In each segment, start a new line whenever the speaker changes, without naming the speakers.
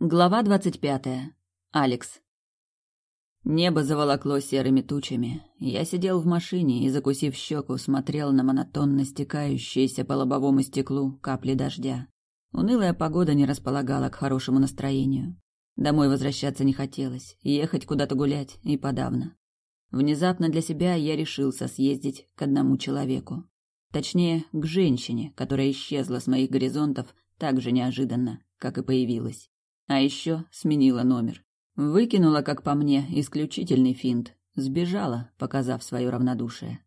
Глава двадцать пятая. Алекс. Небо заволокло серыми тучами. Я сидел в машине и, закусив щеку, смотрел на монотонно стекающиеся по лобовому стеклу капли дождя. Унылая погода не располагала к хорошему настроению. Домой возвращаться не хотелось, ехать куда-то гулять и подавно. Внезапно для себя я решился съездить к одному человеку. Точнее, к женщине, которая исчезла с моих горизонтов так же неожиданно, как и появилась. А еще сменила номер. Выкинула, как по мне, исключительный финт. Сбежала, показав свое равнодушие.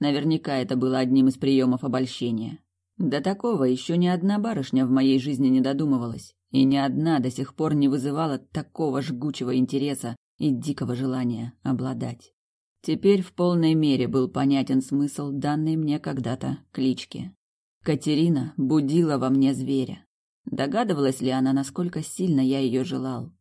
Наверняка это было одним из приемов обольщения. До такого еще ни одна барышня в моей жизни не додумывалась, и ни одна до сих пор не вызывала такого жгучего интереса и дикого желания обладать. Теперь в полной мере был понятен смысл данной мне когда-то клички. Катерина будила во мне зверя. Догадывалась ли она, насколько сильно я ее желал?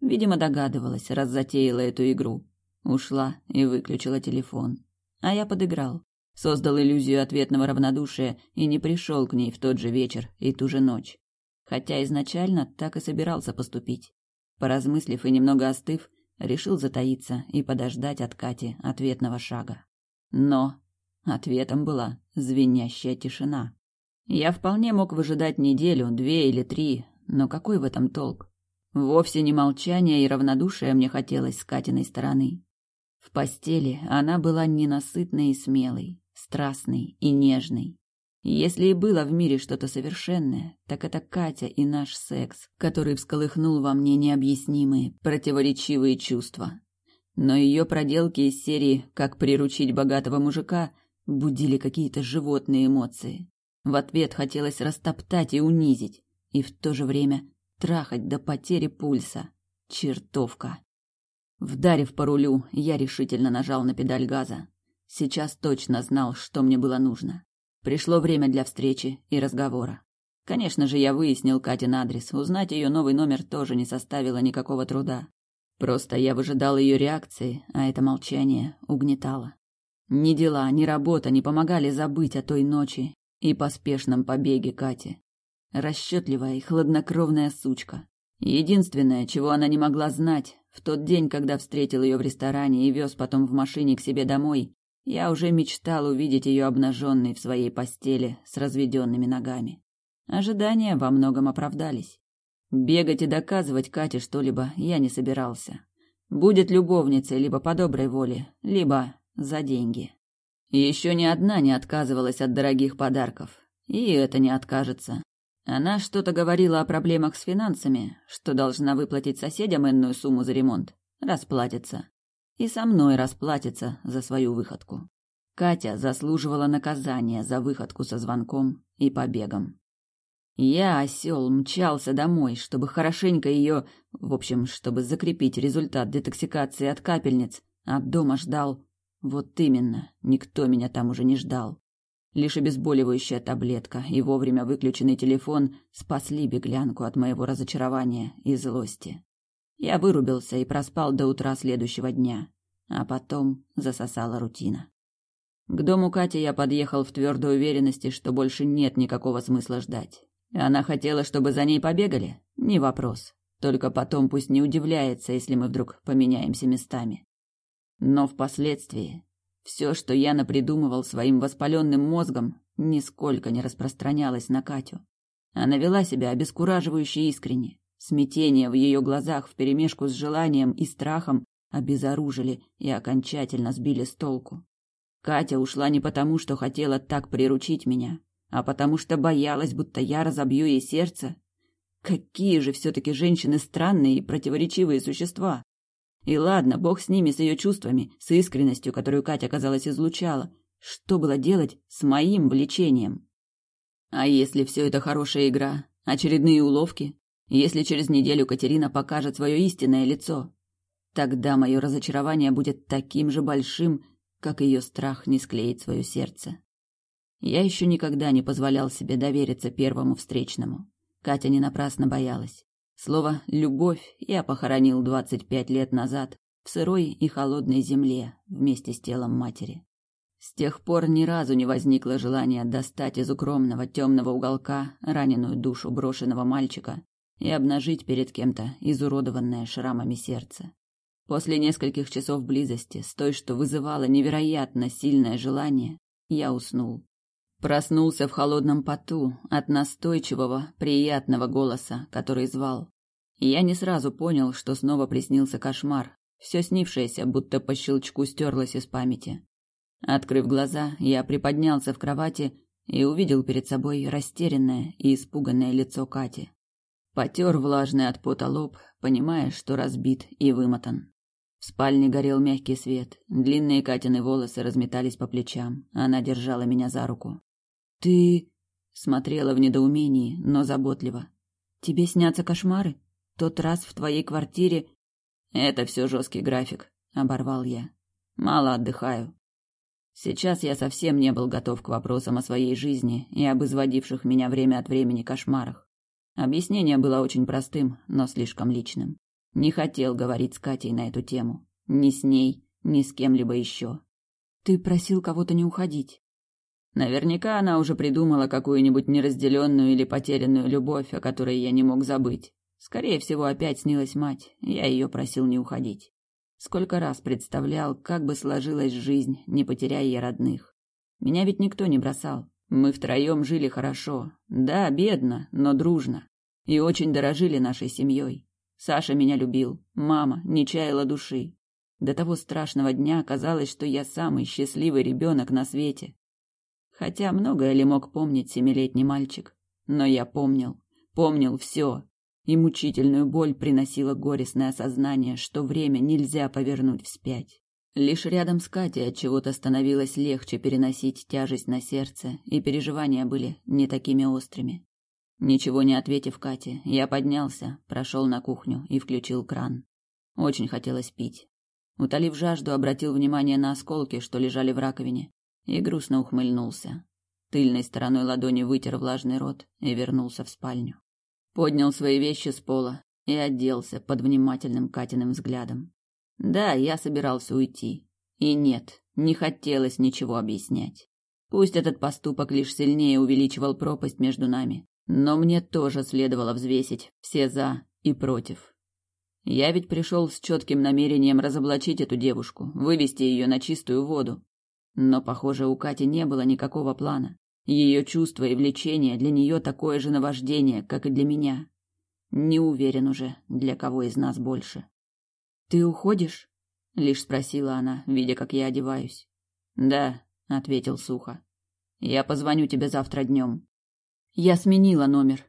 Видимо, догадывалась, раз затеяла эту игру. Ушла и выключила телефон. А я подыграл. Создал иллюзию ответного равнодушия и не пришел к ней в тот же вечер и ту же ночь. Хотя изначально так и собирался поступить. Поразмыслив и немного остыв, решил затаиться и подождать от Кати ответного шага. Но ответом была звенящая тишина. Я вполне мог выжидать неделю, две или три, но какой в этом толк? Вовсе не молчание и равнодушие мне хотелось с Катиной стороны. В постели она была ненасытной и смелой, страстной и нежной. Если и было в мире что-то совершенное, так это Катя и наш секс, который всколыхнул во мне необъяснимые, противоречивые чувства. Но ее проделки из серии «Как приручить богатого мужика» будили какие-то животные эмоции. В ответ хотелось растоптать и унизить, и в то же время трахать до потери пульса. Чертовка. Вдарив по рулю, я решительно нажал на педаль газа. Сейчас точно знал, что мне было нужно. Пришло время для встречи и разговора. Конечно же, я выяснил Катин адрес. Узнать ее новый номер тоже не составило никакого труда. Просто я выжидал ее реакции, а это молчание угнетало. Ни дела, ни работа не помогали забыть о той ночи и поспешном побеге Кати. Расчетливая и хладнокровная сучка. Единственное, чего она не могла знать, в тот день, когда встретил ее в ресторане и вез потом в машине к себе домой, я уже мечтал увидеть ее обнаженной в своей постели с разведенными ногами. Ожидания во многом оправдались. Бегать и доказывать Кате что-либо я не собирался. Будет любовницей либо по доброй воле, либо за деньги. Еще ни одна не отказывалась от дорогих подарков. И это не откажется. Она что-то говорила о проблемах с финансами, что должна выплатить соседям энную сумму за ремонт. Расплатится. И со мной расплатится за свою выходку. Катя заслуживала наказания за выходку со звонком и побегом. Я, осел, мчался домой, чтобы хорошенько ее, в общем, чтобы закрепить результат детоксикации от капельниц, а дома ждал вот именно, никто меня там уже не ждал. Лишь обезболивающая таблетка и вовремя выключенный телефон спасли беглянку от моего разочарования и злости. Я вырубился и проспал до утра следующего дня, а потом засосала рутина. К дому Кати я подъехал в твердой уверенности, что больше нет никакого смысла ждать. Она хотела, чтобы за ней побегали? Не вопрос. Только потом пусть не удивляется, если мы вдруг поменяемся местами. Но впоследствии все, что я напридумывал своим воспаленным мозгом, нисколько не распространялось на Катю. Она вела себя обескураживающе искренне. Смятение в ее глазах вперемешку с желанием и страхом обезоружили и окончательно сбили с толку. Катя ушла не потому, что хотела так приручить меня, а потому что боялась, будто я разобью ей сердце. Какие же все-таки женщины странные и противоречивые существа! И ладно, бог с ними, с ее чувствами, с искренностью, которую Катя, казалось, излучала. Что было делать с моим влечением? А если все это хорошая игра, очередные уловки? Если через неделю Катерина покажет свое истинное лицо? Тогда мое разочарование будет таким же большим, как ее страх не склеить свое сердце. Я еще никогда не позволял себе довериться первому встречному. Катя не напрасно боялась. Слово «любовь» я похоронил двадцать пять лет назад в сырой и холодной земле вместе с телом матери. С тех пор ни разу не возникло желания достать из укромного темного уголка раненую душу брошенного мальчика и обнажить перед кем-то изуродованное шрамами сердце. После нескольких часов близости, с той, что вызывало невероятно сильное желание, я уснул. Проснулся в холодном поту от настойчивого, приятного голоса, который звал. Я не сразу понял, что снова приснился кошмар. Все снившееся, будто по щелчку стерлось из памяти. Открыв глаза, я приподнялся в кровати и увидел перед собой растерянное и испуганное лицо Кати. Потер влажный от пота лоб, понимая, что разбит и вымотан. В спальне горел мягкий свет, длинные Катины волосы разметались по плечам. Она держала меня за руку. «Ты...» — смотрела в недоумении, но заботливо. «Тебе снятся кошмары? Тот раз в твоей квартире...» «Это все жесткий график», — оборвал я. «Мало отдыхаю. Сейчас я совсем не был готов к вопросам о своей жизни и об изводивших меня время от времени кошмарах. Объяснение было очень простым, но слишком личным. Не хотел говорить с Катей на эту тему. Ни с ней, ни с кем-либо еще. «Ты просил кого-то не уходить». Наверняка она уже придумала какую-нибудь неразделенную или потерянную любовь, о которой я не мог забыть. Скорее всего, опять снилась мать, я ее просил не уходить. Сколько раз представлял, как бы сложилась жизнь, не потеряя я родных. Меня ведь никто не бросал. Мы втроем жили хорошо. Да, бедно, но дружно. И очень дорожили нашей семьей. Саша меня любил, мама не чаяла души. До того страшного дня казалось, что я самый счастливый ребенок на свете. Хотя многое ли мог помнить семилетний мальчик? Но я помнил, помнил все и мучительную боль приносило горестное осознание, что время нельзя повернуть вспять. Лишь рядом с Катей от чего-то становилось легче переносить тяжесть на сердце, и переживания были не такими острыми. Ничего не ответив Кате, я поднялся, прошел на кухню и включил кран. Очень хотелось пить. Утолив жажду, обратил внимание на осколки, что лежали в раковине, и грустно ухмыльнулся. Тыльной стороной ладони вытер влажный рот и вернулся в спальню поднял свои вещи с пола и оделся под внимательным Катиным взглядом. Да, я собирался уйти. И нет, не хотелось ничего объяснять. Пусть этот поступок лишь сильнее увеличивал пропасть между нами, но мне тоже следовало взвесить все «за» и «против». Я ведь пришел с четким намерением разоблачить эту девушку, вывести ее на чистую воду. Но, похоже, у Кати не было никакого плана. Ее чувство и влечение для нее такое же наваждение, как и для меня. Не уверен уже, для кого из нас больше. «Ты уходишь?» — лишь спросила она, видя, как я одеваюсь. «Да», — ответил сухо. «Я позвоню тебе завтра днем». Я сменила номер.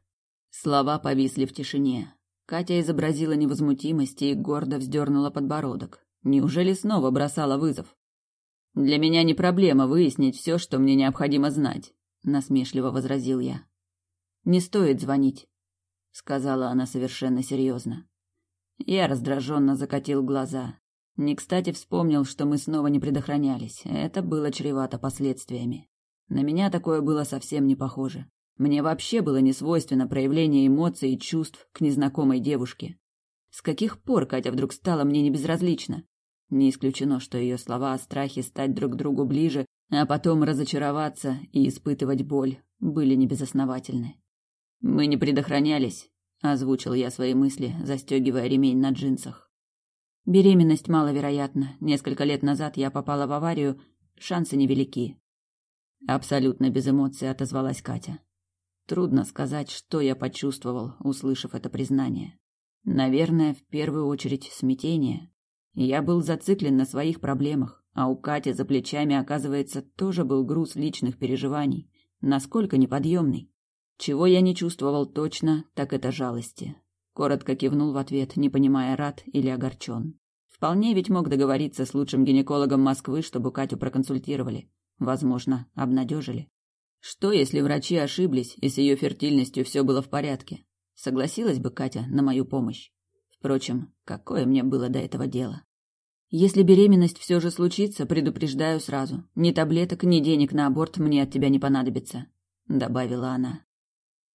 Слова повисли в тишине. Катя изобразила невозмутимость и гордо вздернула подбородок. Неужели снова бросала вызов? Для меня не проблема выяснить все, что мне необходимо знать насмешливо возразил я. Не стоит звонить, сказала она совершенно серьезно. Я раздраженно закатил глаза. Не кстати вспомнил, что мы снова не предохранялись. Это было чревато последствиями. На меня такое было совсем не похоже. Мне вообще было не свойственно проявление эмоций и чувств к незнакомой девушке. С каких пор Катя вдруг стала мне небезразлична? Не исключено, что ее слова о страхе стать друг другу ближе а потом разочароваться и испытывать боль были небезосновательны. Мы не предохранялись, озвучил я свои мысли, застегивая ремень на джинсах. Беременность маловероятна. Несколько лет назад я попала в аварию, шансы невелики. Абсолютно без эмоций отозвалась Катя. Трудно сказать, что я почувствовал, услышав это признание. Наверное, в первую очередь смятение. Я был зациклен на своих проблемах. А у Кати за плечами, оказывается, тоже был груз личных переживаний, насколько неподъемный. Чего я не чувствовал точно, так это жалости. Коротко кивнул в ответ, не понимая, рад или огорчен. Вполне ведь мог договориться с лучшим гинекологом Москвы, чтобы Катю проконсультировали. Возможно, обнадежили. Что, если врачи ошиблись, и с ее фертильностью все было в порядке? Согласилась бы Катя на мою помощь? Впрочем, какое мне было до этого дело? Если беременность все же случится, предупреждаю сразу. Ни таблеток, ни денег на аборт мне от тебя не понадобится, добавила она.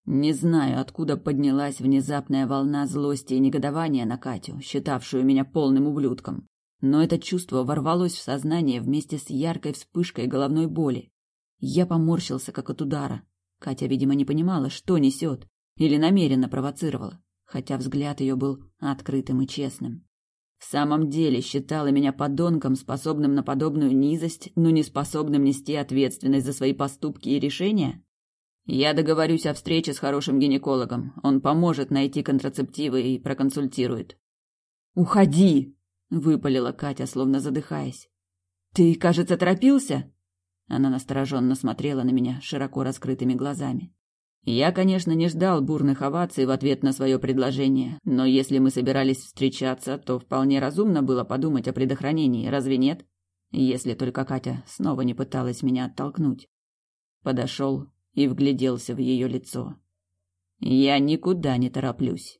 Не знаю, откуда поднялась внезапная волна злости и негодования на Катю, считавшую меня полным ублюдком. Но это чувство ворвалось в сознание вместе с яркой вспышкой головной боли. Я поморщился, как от удара. Катя, видимо, не понимала, что несет, или намеренно провоцировала. Хотя взгляд ее был открытым и честным. В самом деле считала меня подонком, способным на подобную низость, но не способным нести ответственность за свои поступки и решения? Я договорюсь о встрече с хорошим гинекологом. Он поможет найти контрацептивы и проконсультирует. Уходи, выпалила Катя, словно задыхаясь. Ты, кажется, торопился? Она настороженно смотрела на меня широко раскрытыми глазами. Я, конечно, не ждал бурных оваций в ответ на свое предложение, но если мы собирались встречаться, то вполне разумно было подумать о предохранении, разве нет? Если только Катя снова не пыталась меня оттолкнуть. Подошел и вгляделся в ее лицо. Я никуда не тороплюсь.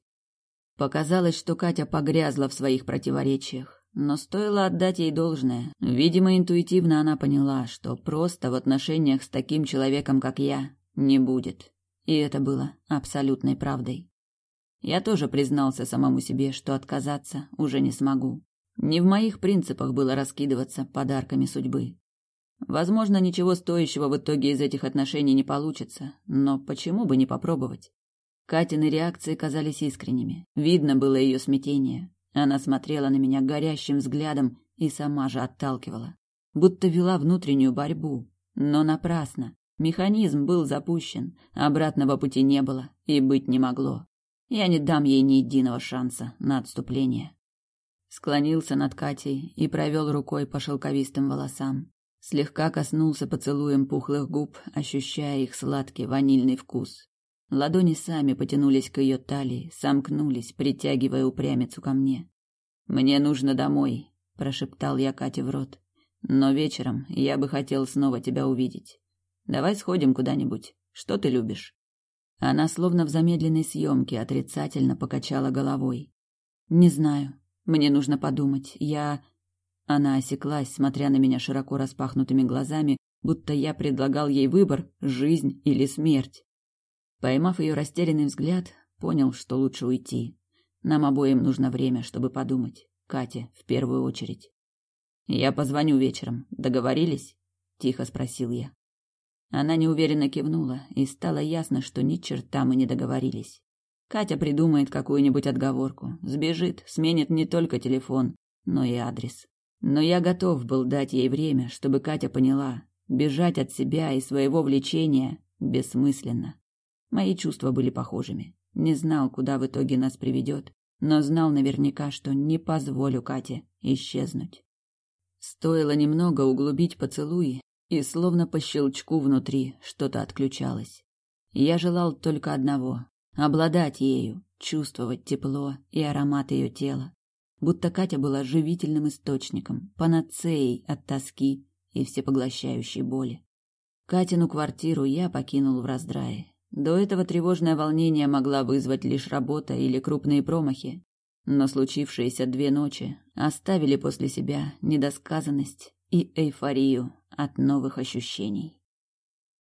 Показалось, что Катя погрязла в своих противоречиях, но стоило отдать ей должное. Видимо, интуитивно она поняла, что просто в отношениях с таким человеком, как я, не будет. И это было абсолютной правдой. Я тоже признался самому себе, что отказаться уже не смогу. Не в моих принципах было раскидываться подарками судьбы. Возможно, ничего стоящего в итоге из этих отношений не получится, но почему бы не попробовать? Катины реакции казались искренними. Видно было ее смятение. Она смотрела на меня горящим взглядом и сама же отталкивала. Будто вела внутреннюю борьбу. Но напрасно. Механизм был запущен, обратного пути не было и быть не могло. Я не дам ей ни единого шанса на отступление. Склонился над Катей и провел рукой по шелковистым волосам. Слегка коснулся поцелуем пухлых губ, ощущая их сладкий ванильный вкус. Ладони сами потянулись к ее талии, сомкнулись, притягивая упрямицу ко мне. «Мне нужно домой», — прошептал я Кате в рот. «Но вечером я бы хотел снова тебя увидеть. Давай сходим куда-нибудь. Что ты любишь?» Она словно в замедленной съемке отрицательно покачала головой. «Не знаю. Мне нужно подумать. Я...» Она осеклась, смотря на меня широко распахнутыми глазами, будто я предлагал ей выбор — жизнь или смерть. Поймав ее растерянный взгляд, понял, что лучше уйти. Нам обоим нужно время, чтобы подумать. Кате в первую очередь. «Я позвоню вечером. Договорились?» — тихо спросил я. Она неуверенно кивнула, и стало ясно, что ни черта мы не договорились. Катя придумает какую-нибудь отговорку, сбежит, сменит не только телефон, но и адрес. Но я готов был дать ей время, чтобы Катя поняла, бежать от себя и своего влечения бессмысленно. Мои чувства были похожими. Не знал, куда в итоге нас приведет, но знал наверняка, что не позволю Кате исчезнуть. Стоило немного углубить поцелуи, и словно по щелчку внутри что-то отключалось. Я желал только одного — обладать ею, чувствовать тепло и аромат ее тела. Будто Катя была живительным источником, панацеей от тоски и всепоглощающей боли. Катину квартиру я покинул в раздрае. До этого тревожное волнение могла вызвать лишь работа или крупные промахи, но случившиеся две ночи оставили после себя недосказанность и эйфорию от новых ощущений.